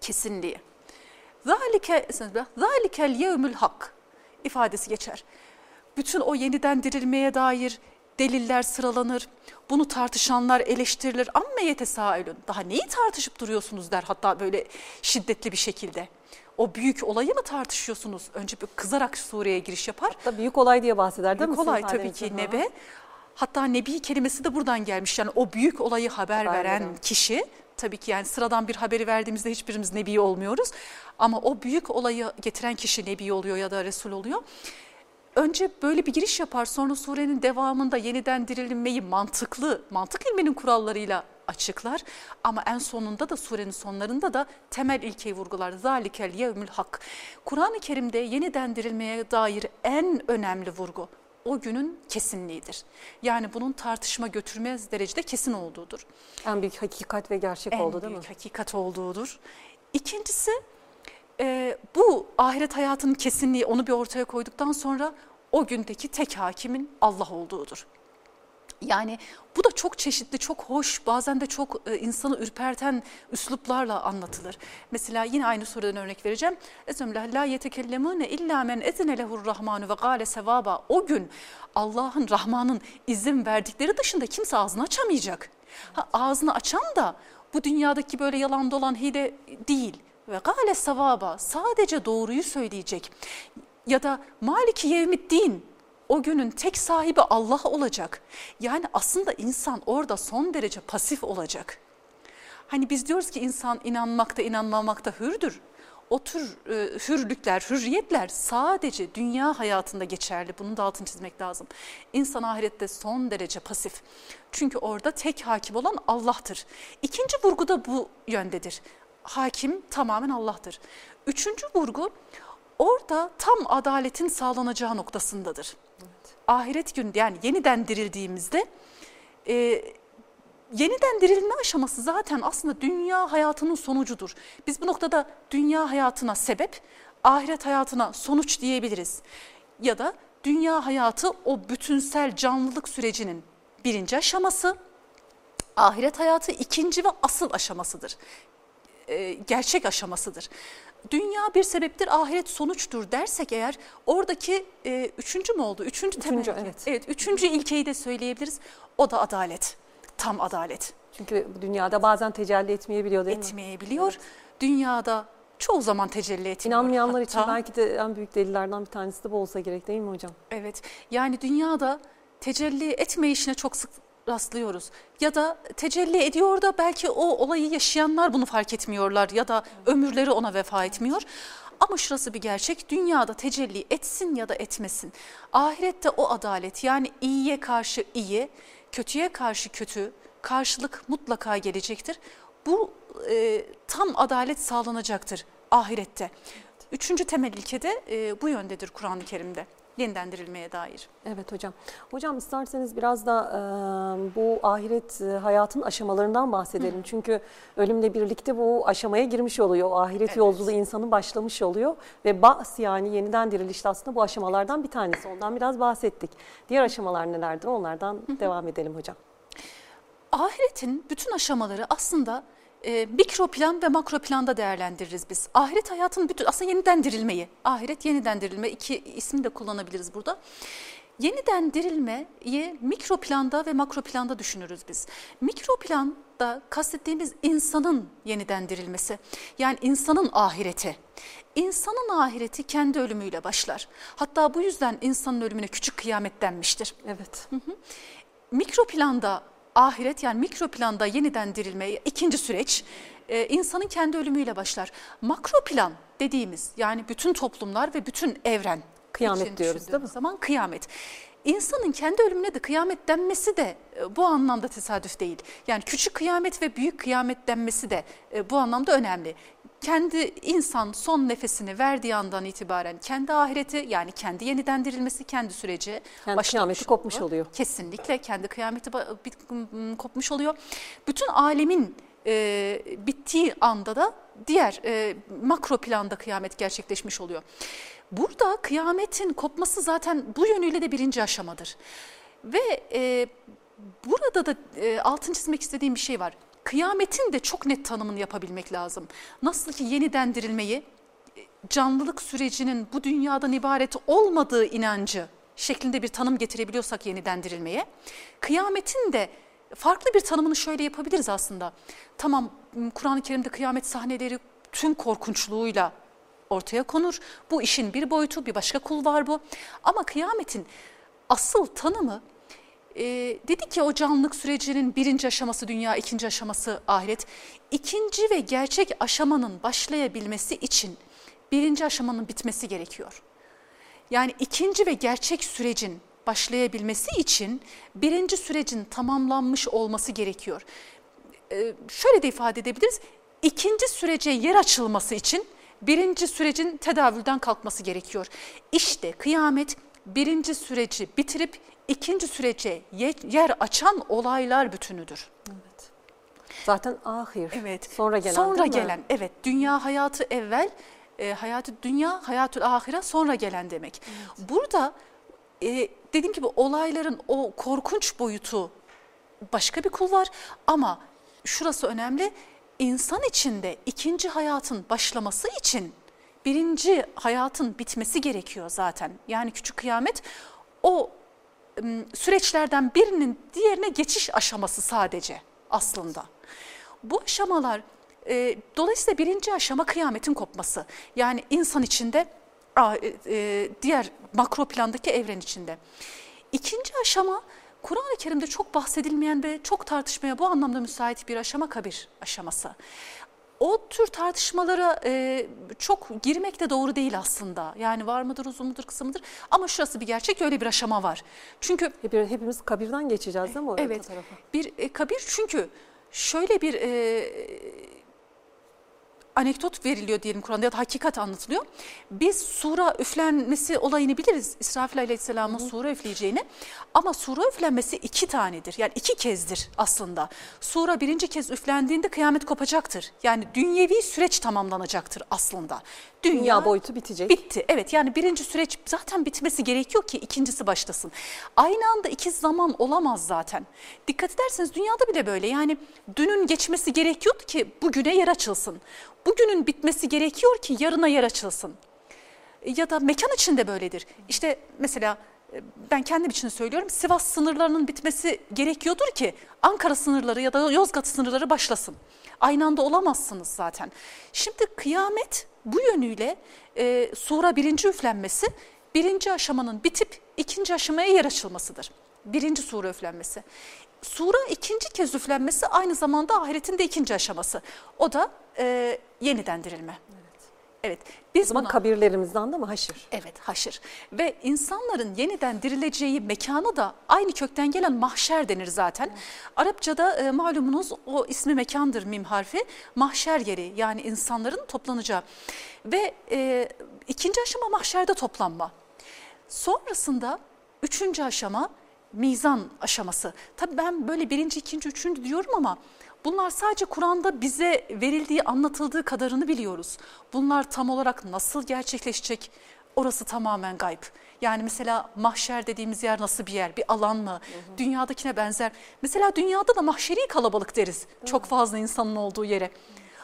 kesinliği. Zalike zalikel yevmül hak ifadesi geçer. Bütün o yeniden dirilmeye dair deliller sıralanır. Bunu tartışanlar eleştirilir. Amme yetesailün. Daha neyi tartışıp duruyorsunuz der hatta böyle şiddetli bir şekilde. O büyük olayı mı tartışıyorsunuz? Önce bir kızarak Suriye'ye giriş yapar. Hatta büyük olay diye bahseder değil büyük mi? olay tabii ki nebe. Hatta nebi kelimesi de buradan gelmiş. Yani o büyük olayı haber, haber veren veren. kişi tabii ki yani sıradan bir haberi verdiğimizde hiçbirimiz nebi olmuyoruz. Ama o büyük olayı getiren kişi nebi oluyor ya da resul oluyor önce böyle bir giriş yapar sonra surenin devamında yeniden dirilmeyi mantıklı, mantık ilminin kurallarıyla açıklar. Ama en sonunda da surenin sonlarında da temel ilkeyi vurgular. Zalikel yevmül hak. Kur'an-ı Kerim'de yeniden dirilmeye dair en önemli vurgu o günün kesinliğidir. Yani bunun tartışma götürmez derecede kesin olduğudur. En büyük hakikat ve gerçek en oldu değil mi? En büyük hakikat olduğudur. İkincisi e, bu ahiret hayatının kesinliği onu bir ortaya koyduktan sonra o gündeki tek hakimin Allah olduğudur. Yani bu da çok çeşitli, çok hoş, bazen de çok e, insanı ürperten üsluplarla anlatılır. Mesela yine aynı sorudan örnek vereceğim. Ezemle la yetekellemune illa men ezine lehur rahmanu ve gale sevaba. O gün Allah'ın, Rahman'ın izin verdikleri dışında kimse ağzını açamayacak. Ha, ağzını açan da bu dünyadaki böyle yalan dolan hile değil ve gale sevaba sadece doğruyu söyleyecek. Ya da maliki yevmiddin o günün tek sahibi Allah olacak. Yani aslında insan orada son derece pasif olacak. Hani biz diyoruz ki insan inanmakta inanmamakta hürdür. O tür e, hürlükler, hürriyetler sadece dünya hayatında geçerli. Bunun da altını çizmek lazım. İnsan ahirette son derece pasif. Çünkü orada tek hakim olan Allah'tır. İkinci vurgu da bu yöndedir hakim tamamen Allah'tır. Üçüncü vurgu orada tam adaletin sağlanacağı noktasındadır. Ahiret günü yani yeniden dirildiğimizde e, yeniden dirilme aşaması zaten aslında dünya hayatının sonucudur. Biz bu noktada dünya hayatına sebep, ahiret hayatına sonuç diyebiliriz. Ya da dünya hayatı o bütünsel canlılık sürecinin birinci aşaması, ahiret hayatı ikinci ve asıl aşamasıdır e, gerçek aşamasıdır. Dünya bir sebeptir, ahiret sonuçtur dersek eğer oradaki e, üçüncü mü oldu? Üçüncü, üçüncü temel. Evet. evet. Üçüncü ilkeyi de söyleyebiliriz. O da adalet. Tam adalet. Çünkü dünyada bazen tecelli etmeyebiliyor değil Etmeyebiliyor. mi? Etmeyebiliyor. Evet. Dünyada çoğu zaman tecelli etmiyor. İnanmayanlar Hatta, için belki de en büyük delillerden bir tanesi de bu olsa gerek değil mi hocam? Evet. Yani dünyada tecelli etmeyişine çok sık rastlıyoruz. Ya da tecelli ediyor da belki o olayı yaşayanlar bunu fark etmiyorlar ya da ömürleri ona vefa etmiyor. Ama şurası bir gerçek dünyada tecelli etsin ya da etmesin. Ahirette o adalet yani iyiye karşı iyi, kötüye karşı kötü karşılık mutlaka gelecektir. Bu e, tam adalet sağlanacaktır ahirette. Üçüncü temel ilke de e, bu yöndedir Kur'an-ı Kerim'de yeniden dirilmeye dair. Evet hocam. Hocam isterseniz biraz da e, bu ahiret e, hayatın aşamalarından bahsedelim. Hı. Çünkü ölümle birlikte bu aşamaya girmiş oluyor. O ahiret evet. yolculuğu insanın başlamış oluyor. Ve bas yani yeniden diriliş aslında bu aşamalardan bir tanesi. Ondan biraz bahsettik. Diğer aşamalar nelerdir? Onlardan Hı. devam edelim hocam. Ahiretin bütün aşamaları aslında e, mikro plan ve makro planda değerlendiririz biz. Ahiret hayatın bütün aslında yeniden dirilmeyi, ahiret yeniden dirilme iki ismi de kullanabiliriz burada. Yeniden dirilmeyi mikro planda ve makro planda düşünürüz biz. Mikro planda kastettiğimiz insanın yeniden dirilmesi. Yani insanın ahireti. İnsanın ahireti kendi ölümüyle başlar. Hatta bu yüzden insanın ölümüne küçük kıyamet denmiştir. Evet. Hı hı. Mikro planda ahiret yani mikro planda yeniden dirilme ikinci süreç e, insanın kendi ölümüyle başlar. Makro plan dediğimiz yani bütün toplumlar ve bütün evren. Kıyamet diyoruz değil mi? Zaman kıyamet. İnsanın kendi ölümüne de kıyamet denmesi de e, bu anlamda tesadüf değil. Yani küçük kıyamet ve büyük kıyamet denmesi de e, bu anlamda önemli. Kendi insan son nefesini verdiği andan itibaren kendi ahireti yani kendi yeniden dirilmesi kendi süreci başlamış kıyameti kopmuş oluyor. Kesinlikle kendi kıyameti kopmuş oluyor. Bütün alemin e, bittiği anda da diğer e, makro planda kıyamet gerçekleşmiş oluyor. Burada kıyametin kopması zaten bu yönüyle de birinci aşamadır. Ve e, burada da e, altın çizmek istediğim bir şey var. Kıyametin de çok net tanımını yapabilmek lazım. Nasıl ki yeniden dirilmeyi, e, canlılık sürecinin bu dünyadan ibaret olmadığı inancı şeklinde bir tanım getirebiliyorsak yeniden dirilmeye, kıyametin de farklı bir tanımını şöyle yapabiliriz aslında. Tamam Kur'an-ı Kerim'de kıyamet sahneleri tüm korkunçluğuyla ortaya konur. Bu işin bir boyutu, bir başka kul var bu. Ama kıyametin asıl tanımı e, dedik ya o canlılık sürecinin birinci aşaması dünya, ikinci aşaması ahiret. İkinci ve gerçek aşamanın başlayabilmesi için birinci aşamanın bitmesi gerekiyor. Yani ikinci ve gerçek sürecin başlayabilmesi için birinci sürecin tamamlanmış olması gerekiyor. Ee, şöyle de ifade edebiliriz. İkinci sürece yer açılması için birinci sürecin tedavülden kalkması gerekiyor. İşte kıyamet birinci süreci bitirip ikinci sürece yer açan olaylar bütünüdür. Evet. Zaten ahir. Evet. Sonra gelen Sonra değil mi? gelen. Evet. Dünya hayatı evvel, e, hayatı dünya, hayatı ahire sonra gelen demek. Burada e, dediğim gibi olayların o korkunç boyutu başka bir kul var ama şurası önemli. İnsan içinde ikinci hayatın başlaması için birinci hayatın bitmesi gerekiyor zaten. Yani küçük kıyamet o süreçlerden birinin diğerine geçiş aşaması sadece aslında. Bu aşamalar e, dolayısıyla birinci aşama kıyametin kopması. Yani insan içinde e, e, diğer makro plandaki evren içinde. İkinci aşama Kur'an-ı Kerim'de çok bahsedilmeyen ve çok tartışmaya bu anlamda müsait bir aşama kabir aşaması. O tür tartışmalara e, çok girmek de doğru değil aslında. Yani var mıdır, uzun mudur, kısa mıdır? Ama şurası bir gerçek, öyle bir aşama var. Çünkü Hep- Hepimiz kabirden geçeceğiz değil mi? Evet. tarafa? Bir e, kabir çünkü şöyle bir e, anekdot veriliyor diyelim Kur'an'da ya da hakikat anlatılıyor. Biz sura üflenmesi olayını biliriz. İsrafil Aleyhisselam'ın sura üfleyeceğini. Ama sura üflenmesi iki tanedir. Yani iki kezdir aslında. Sura birinci kez üflendiğinde kıyamet kopacaktır. Yani dünyevi süreç tamamlanacaktır aslında. Dünya boyutu bitecek. Bitti. Evet yani birinci süreç zaten bitmesi gerekiyor ki ikincisi başlasın. Aynı anda iki zaman olamaz zaten. Dikkat ederseniz dünyada bile böyle yani dünün geçmesi gerekiyordu ki bugüne yer açılsın. Bugünün bitmesi gerekiyor ki yarına yer açılsın. Ya da mekan içinde böyledir. İşte mesela e, ben kendim için söylüyorum Sivas sınırlarının bitmesi gerekiyordur ki Ankara sınırları ya da Yozgat sınırları başlasın. Aynı anda olamazsınız zaten. Şimdi kıyamet bu yönüyle e, sura birinci üflenmesi birinci aşamanın bitip ikinci aşamaya yer açılmasıdır. Birinci sura üflenmesi. Sura ikinci kez üflenmesi aynı zamanda ahiretin de ikinci aşaması. O da e, yeniden dirilme. Evet. Biz Ama buna- kabirlerimizden de mi haşır? Evet haşır ve insanların yeniden dirileceği mekana da aynı kökten gelen mahşer denir zaten. Arapçada e, malumunuz o ismi mekandır mim harfi mahşer yeri yani insanların toplanacağı ve e, ikinci aşama mahşerde toplanma. Sonrasında üçüncü aşama mizan aşaması. Tabii ben böyle birinci, ikinci, üçüncü diyorum ama bunlar sadece Kur'an'da bize verildiği, anlatıldığı kadarını biliyoruz. Bunlar tam olarak nasıl gerçekleşecek orası tamamen gayb. Yani mesela mahşer dediğimiz yer nasıl bir yer, bir alan mı, dünyadakine benzer. Mesela dünyada da mahşeri kalabalık deriz çok fazla insanın olduğu yere.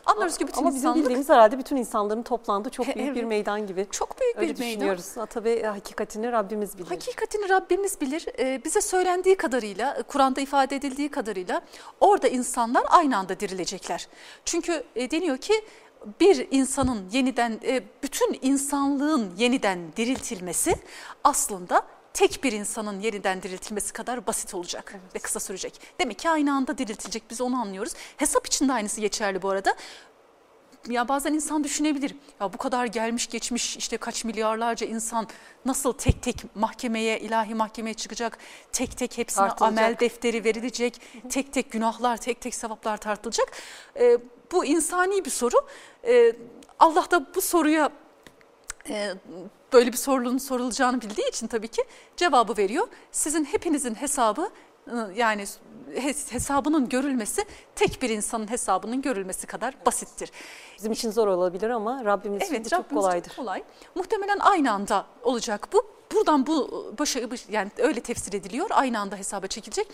Anlarız ki bütün Ama bizim insanlık bildiğimiz herhalde bütün insanların toplandığı çok büyük bir Evet. meydan gibi. çok büyük Öyle bir meydan. düşünüyoruz. Ha, Tabii hakikatini Rabbimiz bilir. Hakikatini Rabbimiz bilir. Ee, bize söylendiği kadarıyla, e, Kur'an'da ifade edildiği kadarıyla orada insanlar aynı anda dirilecekler. Çünkü e, deniyor ki bir insanın yeniden, e, bütün insanlığın yeniden diriltilmesi aslında tek bir insanın yeniden diriltilmesi kadar basit olacak ve kısa sürecek. Demek ki aynı anda diriltilecek biz onu anlıyoruz. Hesap için de aynısı geçerli bu arada ya bazen insan düşünebilir. Ya bu kadar gelmiş geçmiş işte kaç milyarlarca insan nasıl tek tek mahkemeye, ilahi mahkemeye çıkacak, tek tek hepsine Tartılacak. amel defteri verilecek, tek tek günahlar, tek tek sevaplar tartılacak. Ee, bu insani bir soru. E, Allah da bu soruya e, böyle bir sorunun sorulacağını bildiği için tabii ki cevabı veriyor. Sizin hepinizin hesabı ıı, yani hesabının görülmesi tek bir insanın hesabının görülmesi kadar basittir. Bizim için zor olabilir ama Rabbimiz evet, için çok kolaydır. Çok kolay. Muhtemelen aynı anda olacak bu. Buradan bu başa yani öyle tefsir ediliyor. Aynı anda hesaba çekilecek.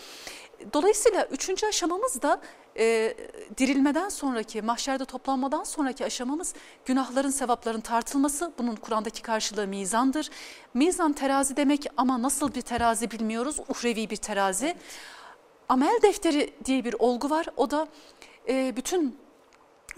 Dolayısıyla üçüncü aşamamız da e, dirilmeden sonraki, mahşerde toplanmadan sonraki aşamamız günahların, sevapların tartılması. Bunun Kur'an'daki karşılığı mizandır. Mizan terazi demek ama nasıl bir terazi bilmiyoruz. Uhrevi bir terazi. Evet. Amel defteri diye bir olgu var. O da e, bütün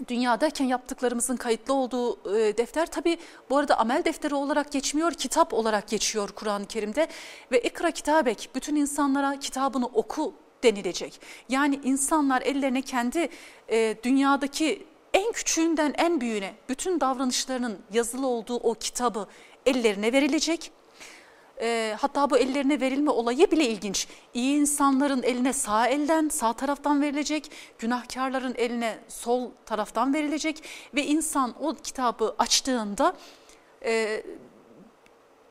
dünyadayken yaptıklarımızın kayıtlı olduğu e, defter tabi bu arada amel defteri olarak geçmiyor kitap olarak geçiyor Kur'an-ı Kerim'de ve ikra kitabek bütün insanlara kitabını oku denilecek. Yani insanlar ellerine kendi e, dünyadaki en küçüğünden en büyüğüne bütün davranışlarının yazılı olduğu o kitabı ellerine verilecek e, hatta bu ellerine verilme olayı bile ilginç. İyi insanların eline sağ elden, sağ taraftan verilecek, günahkarların eline sol taraftan verilecek ve insan o kitabı açtığında e,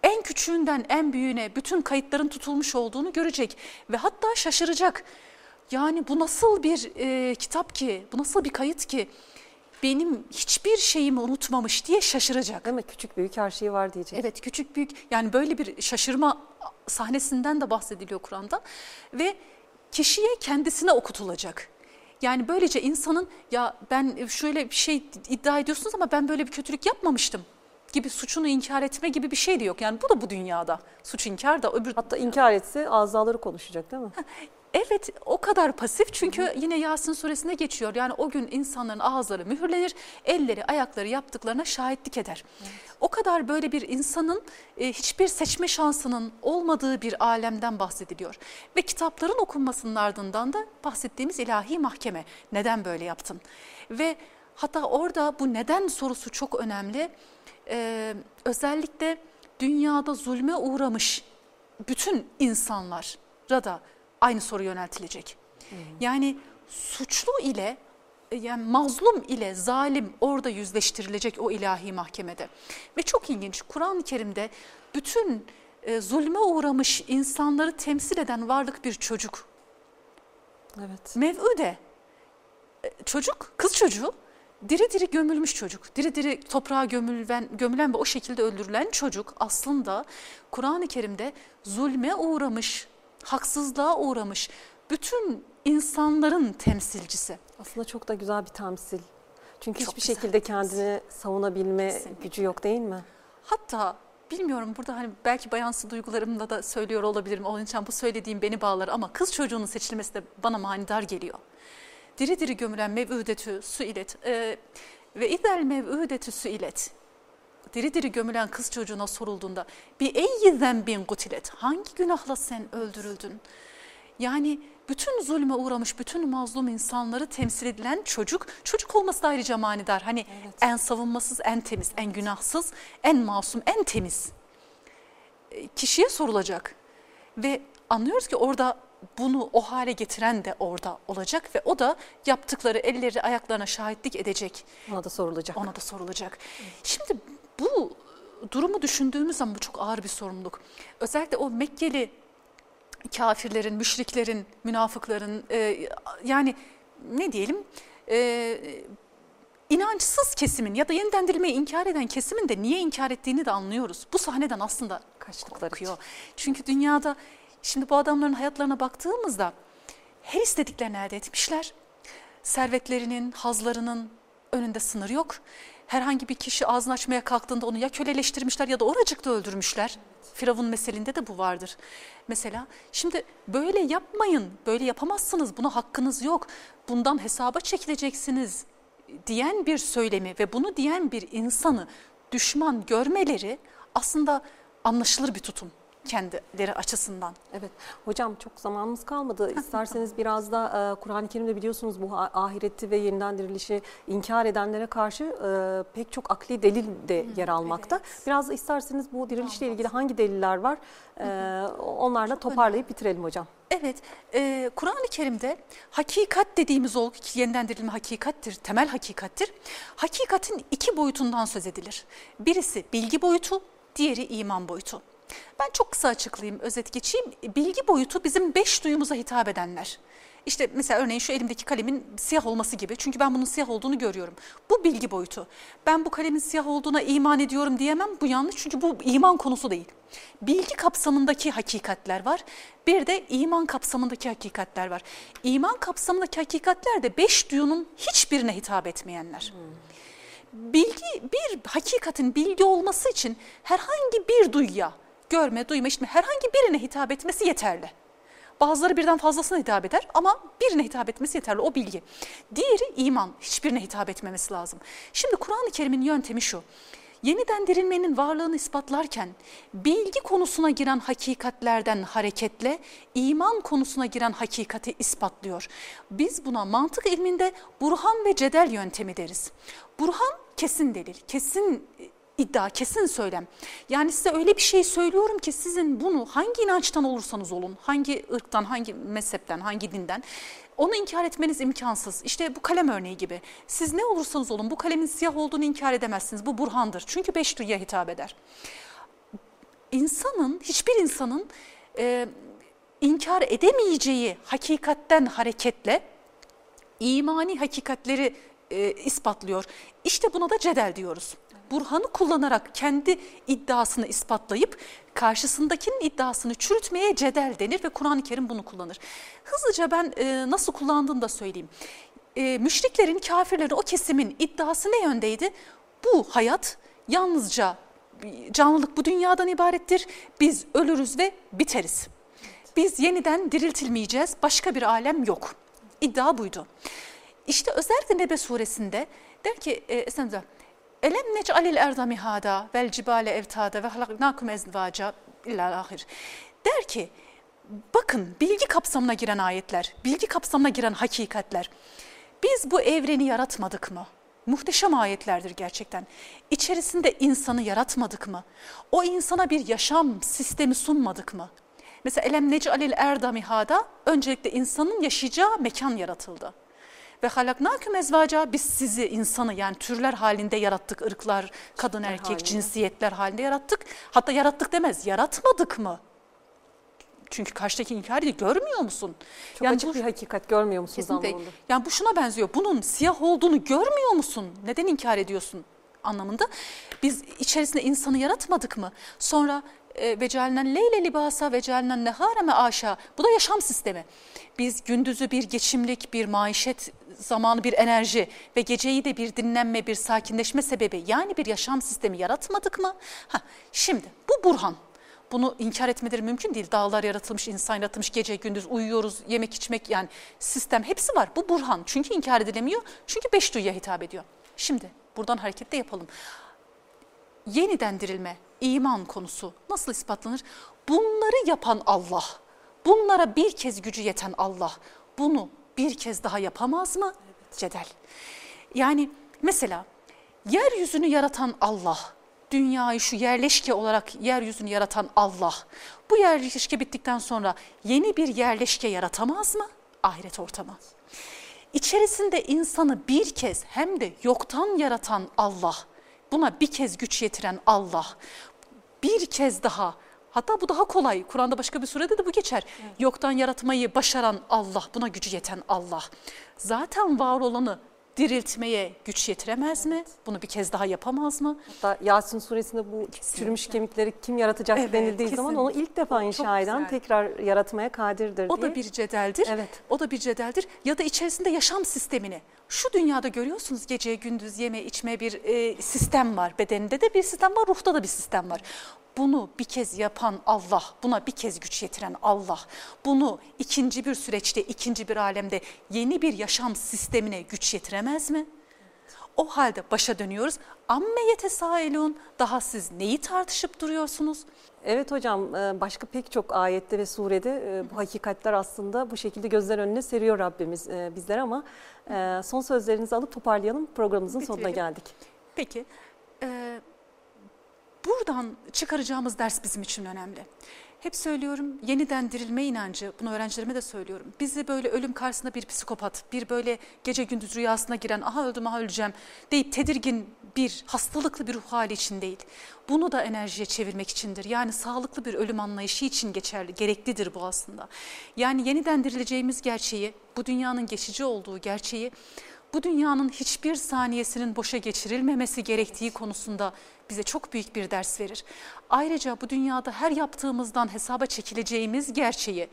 en küçüğünden en büyüğüne bütün kayıtların tutulmuş olduğunu görecek ve hatta şaşıracak. Yani bu nasıl bir e, kitap ki, bu nasıl bir kayıt ki? Benim hiçbir şeyimi unutmamış diye şaşıracak. Değil mi? Küçük büyük her şeyi var diyecek. Evet küçük büyük yani böyle bir şaşırma sahnesinden de bahsediliyor Kur'an'da ve kişiye kendisine okutulacak. Yani böylece insanın ya ben şöyle bir şey iddia ediyorsunuz ama ben böyle bir kötülük yapmamıştım gibi suçunu inkar etme gibi bir şey de yok. Yani bu da bu dünyada. Suç inkar da öbür... Hatta inkar etse azaları konuşacak değil mi? Evet o kadar pasif çünkü yine Yasin suresinde geçiyor. Yani o gün insanların ağızları mühürlenir, elleri ayakları yaptıklarına şahitlik eder. Evet. O kadar böyle bir insanın e, hiçbir seçme şansının olmadığı bir alemden bahsediliyor. Ve kitapların okunmasının ardından da bahsettiğimiz ilahi mahkeme. Neden böyle yaptın? Ve hatta orada bu neden sorusu çok önemli. Ee, özellikle dünyada zulme uğramış bütün insanlara da aynı soru yöneltilecek. Hı Yani suçlu ile yani mazlum ile zalim orada yüzleştirilecek o ilahi mahkemede. Ve çok ilginç Kur'an-ı Kerim'de bütün e, zulme uğramış insanları temsil eden varlık bir çocuk. Evet. Mev'üde e, çocuk, kız çocuğu diri diri gömülmüş çocuk, diri diri toprağa gömülen, gömülen ve o şekilde öldürülen çocuk aslında Kur'an-ı Kerim'de zulme uğramış haksızlığa uğramış bütün insanların temsilcisi. Aslında çok da güzel bir temsil. Çünkü çok hiçbir şekilde kendini savunabilme Kesinlikle. gücü yok değil mi? Hatta bilmiyorum burada hani belki bayansı duygularımla da söylüyor olabilirim. Onun için bu söylediğim beni bağlar ama kız çocuğunun seçilmesi de bana manidar geliyor. Diri diri gömülen mev'udetü suilet ee, ve idel mev'udetü suilet diri diri gömülen kız çocuğuna sorulduğunda bir eyyi zembin kutilet hangi günahla sen öldürüldün? Yani bütün zulme uğramış bütün mazlum insanları temsil edilen çocuk, çocuk olması da ayrıca manidar. Hani evet. en savunmasız, en temiz, en günahsız, en masum, en temiz e, kişiye sorulacak. Ve anlıyoruz ki orada bunu o hale getiren de orada olacak ve o da yaptıkları elleri ayaklarına şahitlik edecek. Ona da sorulacak. Ona da sorulacak. Evet. Şimdi bu durumu düşündüğümüz zaman bu çok ağır bir sorumluluk. Özellikle o Mekkeli kafirlerin, müşriklerin, münafıkların e, yani ne diyelim e, inançsız kesimin ya da yeniden dirilmeyi inkar eden kesimin de niye inkar ettiğini de anlıyoruz. Bu sahneden aslında kaçtıkları korkuyor. Çünkü dünyada şimdi bu adamların hayatlarına baktığımızda her istediklerini elde etmişler. Servetlerinin, hazlarının önünde sınır yok herhangi bir kişi ağzını açmaya kalktığında onu ya köleleştirmişler ya da oracıkta öldürmüşler. Firavun meselinde de bu vardır. Mesela şimdi böyle yapmayın, böyle yapamazsınız, buna hakkınız yok, bundan hesaba çekileceksiniz diyen bir söylemi ve bunu diyen bir insanı düşman görmeleri aslında anlaşılır bir tutum. Kendileri açısından. Evet hocam çok zamanımız kalmadı. İsterseniz biraz da e, Kur'an-ı Kerim'de biliyorsunuz bu ahireti ve yeniden dirilişi inkar edenlere karşı e, pek çok akli delil de yer almakta. Evet. Biraz da isterseniz bu dirilişle ilgili hangi deliller var e, onlarla çok toparlayıp önemli. bitirelim hocam. Evet, e, Kur'an-ı Kerim'de hakikat dediğimiz olgu ki yeniden dirilme hakikattir, temel hakikattir. Hakikatin iki boyutundan söz edilir. Birisi bilgi boyutu, diğeri iman boyutu. Ben çok kısa açıklayayım, özet geçeyim. Bilgi boyutu bizim beş duyumuza hitap edenler. İşte mesela örneğin şu elimdeki kalemin siyah olması gibi. Çünkü ben bunun siyah olduğunu görüyorum. Bu bilgi boyutu. Ben bu kalemin siyah olduğuna iman ediyorum diyemem. Bu yanlış çünkü bu iman konusu değil. Bilgi kapsamındaki hakikatler var. Bir de iman kapsamındaki hakikatler var. İman kapsamındaki hakikatler de beş duyunun hiçbirine hitap etmeyenler. Bilgi bir hakikatin bilgi olması için herhangi bir duyuya, görme, duyma, işitme herhangi birine hitap etmesi yeterli. Bazıları birden fazlasına hitap eder ama birine hitap etmesi yeterli o bilgi. Diğeri iman, hiçbirine hitap etmemesi lazım. Şimdi Kur'an-ı Kerim'in yöntemi şu. Yeniden dirilmenin varlığını ispatlarken bilgi konusuna giren hakikatlerden hareketle iman konusuna giren hakikati ispatlıyor. Biz buna mantık ilminde burhan ve cedel yöntemi deriz. Burhan kesin delil, kesin iddia, kesin söylem. Yani size öyle bir şey söylüyorum ki sizin bunu hangi inançtan olursanız olun, hangi ırktan, hangi mezhepten, hangi dinden onu inkar etmeniz imkansız. İşte bu kalem örneği gibi. Siz ne olursanız olun bu kalemin siyah olduğunu inkar edemezsiniz. Bu burhandır. Çünkü beş duyuya hitap eder. İnsanın, hiçbir insanın e, inkar edemeyeceği hakikatten hareketle imani hakikatleri e, ispatlıyor. İşte buna da cedel diyoruz burhanı kullanarak kendi iddiasını ispatlayıp karşısındakinin iddiasını çürütmeye cedel denir ve Kur'an-ı Kerim bunu kullanır. Hızlıca ben e, nasıl kullandığını da söyleyeyim. E, müşriklerin, kafirlerin, o kesimin iddiası ne yöndeydi? Bu hayat yalnızca canlılık bu dünyadan ibarettir. Biz ölürüz ve biteriz. Biz yeniden diriltilmeyeceğiz. Başka bir alem yok. İddia buydu. İşte özellikle Nebe suresinde der ki e, Esenza Elem nec'alil erda mihada vel cibale evtada ve halaknakum ezvaca illa ahir. Der ki bakın bilgi kapsamına giren ayetler, bilgi kapsamına giren hakikatler. Biz bu evreni yaratmadık mı? Muhteşem ayetlerdir gerçekten. İçerisinde insanı yaratmadık mı? O insana bir yaşam sistemi sunmadık mı? Mesela elem nec'alil erda mihada öncelikle insanın yaşayacağı mekan yaratıldı. Ve halaknâküm ezvaca biz sizi insanı yani türler halinde yarattık. ırklar, kadın erkek, halinde. cinsiyetler halinde yarattık. Hatta yarattık demez yaratmadık mı? Çünkü karşıdaki inkar ediyor. Görmüyor musun? Çok yani açık bu, bir hakikat görmüyor musunuz kesinlikle. anlamında? Yani bu şuna benziyor. Bunun siyah olduğunu görmüyor musun? Neden inkar ediyorsun? anlamında. Biz içerisinde insanı yaratmadık mı? Sonra e, ve cealnen leyle libasa ve cealnen nehareme aşa. Bu da yaşam sistemi. Biz gündüzü bir geçimlik, bir maişet zamanı bir enerji ve geceyi de bir dinlenme, bir sakinleşme sebebi yani bir yaşam sistemi yaratmadık mı? Ha, şimdi bu Burhan. Bunu inkar etmeleri mümkün değil. Dağlar yaratılmış, insan yaratılmış, gece gündüz uyuyoruz, yemek içmek yani sistem hepsi var. Bu Burhan. Çünkü inkar edilemiyor. Çünkü beş duyuya hitap ediyor. Şimdi buradan hareketle yapalım. Yeniden dirilme, iman konusu nasıl ispatlanır? Bunları yapan Allah, bunlara bir kez gücü yeten Allah bunu bir kez daha yapamaz mı? Evet. Cedel. Yani mesela yeryüzünü yaratan Allah, dünyayı şu yerleşke olarak yeryüzünü yaratan Allah, bu yerleşke bittikten sonra yeni bir yerleşke yaratamaz mı? Ahiret ortamı. İçerisinde insanı bir kez hem de yoktan yaratan Allah, buna bir kez güç yetiren Allah, bir kez daha Hatta bu daha kolay. Kur'an'da başka bir surede de bu geçer. Evet. Yoktan yaratmayı başaran Allah, buna gücü yeten Allah. Zaten var olanı diriltmeye güç yetiremez mi? Bunu bir kez daha yapamaz mı? Hatta Yasin suresinde bu kesinlikle. çürümüş kemikleri kim yaratacak evet, denildiği kesinlikle. zaman onu ilk defa inşa eden tekrar yaratmaya kadirdir o diye. O da bir cedeldir. Evet. O da bir cedeldir. Ya da içerisinde yaşam sistemini. Şu dünyada görüyorsunuz gece gündüz yeme içme bir e, sistem var. Bedeninde de bir sistem var, ruhta da bir sistem var. Bunu bir kez yapan Allah, buna bir kez güç yetiren Allah, bunu ikinci bir süreçte, ikinci bir alemde yeni bir yaşam sistemine güç yetiremez mi? O halde başa dönüyoruz. Amme yetesailun daha siz neyi tartışıp duruyorsunuz? Evet hocam e, başka pek çok ayette ve surede e, bu hakikatler aslında bu şekilde gözler önüne seriyor Rabbimiz e, bizler ama son sözlerinizi alıp toparlayalım programımızın sonuna Bitirelim. geldik. Peki buradan çıkaracağımız ders bizim için önemli. Hep söylüyorum yeniden dirilme inancı, bunu öğrencilerime de söylüyorum. Bizi böyle ölüm karşısında bir psikopat, bir böyle gece gündüz rüyasına giren aha öldüm aha öleceğim deyip tedirgin bir hastalıklı bir ruh hali için değil. Bunu da enerjiye çevirmek içindir. Yani sağlıklı bir ölüm anlayışı için geçerli, gereklidir bu aslında. Yani yeniden dirileceğimiz gerçeği, bu dünyanın geçici olduğu gerçeği bu dünyanın hiçbir saniyesinin boşa geçirilmemesi gerektiği konusunda bize çok büyük bir ders verir. Ayrıca bu dünyada her yaptığımızdan hesaba çekileceğimiz gerçeği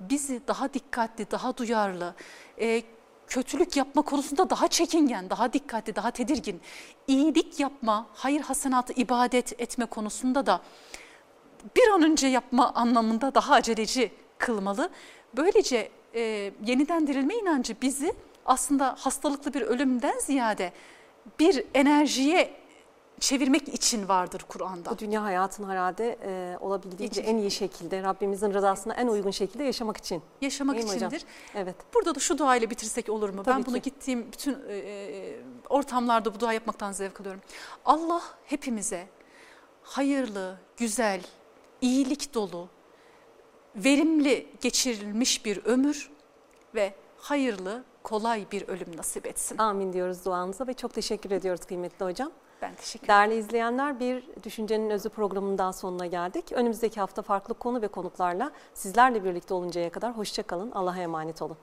bizi daha dikkatli, daha duyarlı, e, kötülük yapma konusunda daha çekingen, daha dikkatli, daha tedirgin, iyilik yapma, hayır hasenatı ibadet etme konusunda da bir an önce yapma anlamında daha aceleci kılmalı. Böylece e, yeniden dirilme inancı bizi aslında hastalıklı bir ölümden ziyade bir enerjiye çevirmek için vardır Kur'an'da. Bu dünya hayatını herhalde e, olabildiğince Geçici. en iyi şekilde Rabbimizin rızasına en uygun şekilde yaşamak için. Yaşamak Değil mi hocam? içindir. Evet. Burada da şu duayla bitirsek olur mu? ben Tabii bunu ki. gittiğim bütün e, e, ortamlarda bu dua yapmaktan zevk alıyorum. Allah hepimize hayırlı, güzel, iyilik dolu, verimli geçirilmiş bir ömür ve hayırlı, kolay bir ölüm nasip etsin. Amin diyoruz duanıza ve çok teşekkür ediyoruz kıymetli hocam. Ben teşekkür ederim. Değerli izleyenler bir Düşüncenin Özü programından sonuna geldik. Önümüzdeki hafta farklı konu ve konuklarla sizlerle birlikte oluncaya kadar hoşçakalın. Allah'a emanet olun.